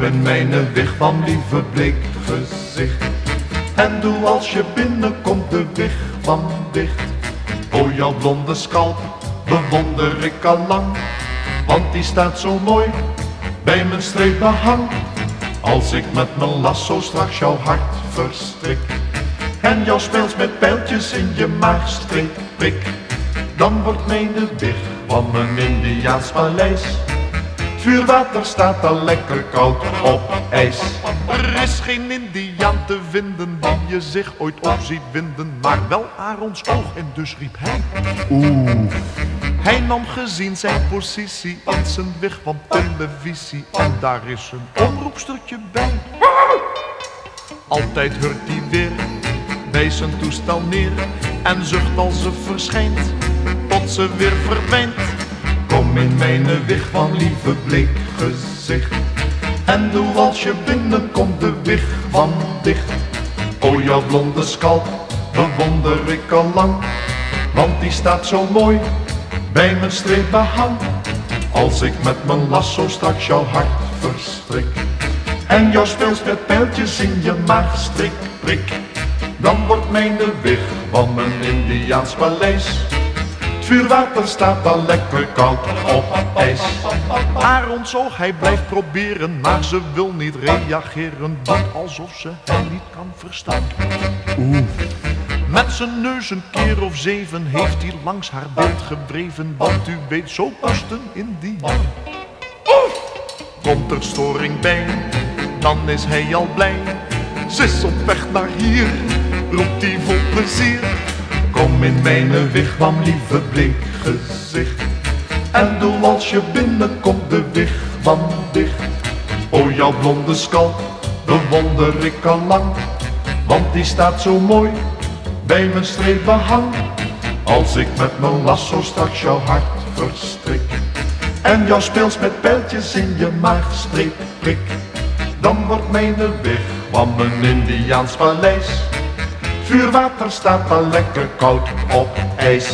In mijn wigwam, lieve bleek gezicht. En doe als je binnenkomt de wigwam dicht. O, jouw blonde scalp bewonder ik al lang. Want die staat zo mooi bij mijn streepbehang. Als ik met mijn lasso straks jouw hart verstrik. En jou speelt met pijltjes in je maag streep prik. Dan wordt mijn wigwam een Indiaans paleis. Vuurwater staat al lekker koud op ijs. Er is geen Indiaan te vinden die je zich ooit op ziet winden, maar wel Arons oog en dus riep hij. Oeh, Hij nam gezien zijn positie in zijn weg van televisie en daar is een omroepstertje bij. Altijd hurt hij weer bij zijn toestel neer en zucht als ze verschijnt tot ze weer verdwijnt. Mijn wigwam, lieve bleek gezicht. En doe als je binnenkomt de wigwam dicht. O, jouw blonde scalp bewonder ik al lang. Want die staat zo mooi bij mijn streepbehang. Als ik met mijn lasso straks jouw hart verstrik. En jou speelt met pijltjes in je maag, strik, prik. Dan wordt mijn wigwam een Indiaans paleis. Vuurwater staat al lekker koud op ijs. Arons oog, hij blijft proberen, maar ze wil niet reageren. Doet alsof ze hem niet kan verstaan. Met zijn neus een keer of zeven heeft hij langs haar beeld gedreven. Want u weet, zo past een Indiaan. Komt er storing bij, dan is hij al blij. Ze is op weg naar hier, roept hij vol plezier. Kom in mijn wigwam, lieve bleek gezicht. En doe als je binnenkomt de wigwam dicht. O, jouw blonde scalp bewonder ik al lang. Want die staat zo mooi bij mijn streepbehang. Als ik met mijn lasso straks jouw hart verstrik. En jou speelt met pijltjes in je maag, streep, prik. Dan wordt mijn wigwam een Indiaans paleis. Vuurwater staat al lekker koud op ijs.